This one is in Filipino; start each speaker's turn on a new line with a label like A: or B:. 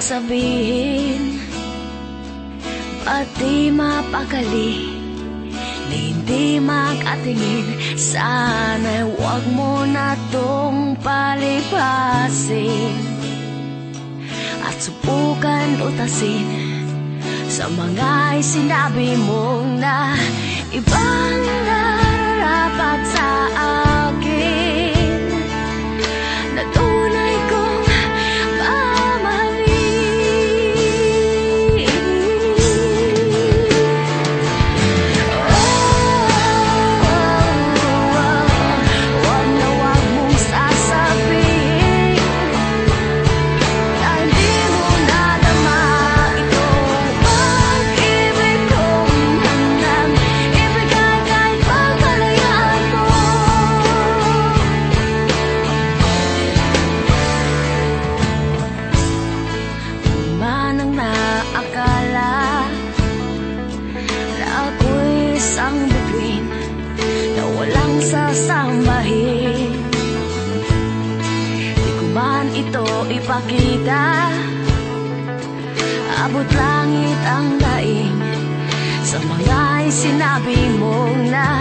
A: sabihin? Ba't di mapakali Na hindi makatingin Sana wag mo na tong palipasin. At subukan utasin Sa mga sinabi mong na Ibang nararapat walang sasambahin Di ko man ito ipakita. Abot langit ang daing Sa mga sinabi mong na